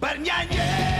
bernianie!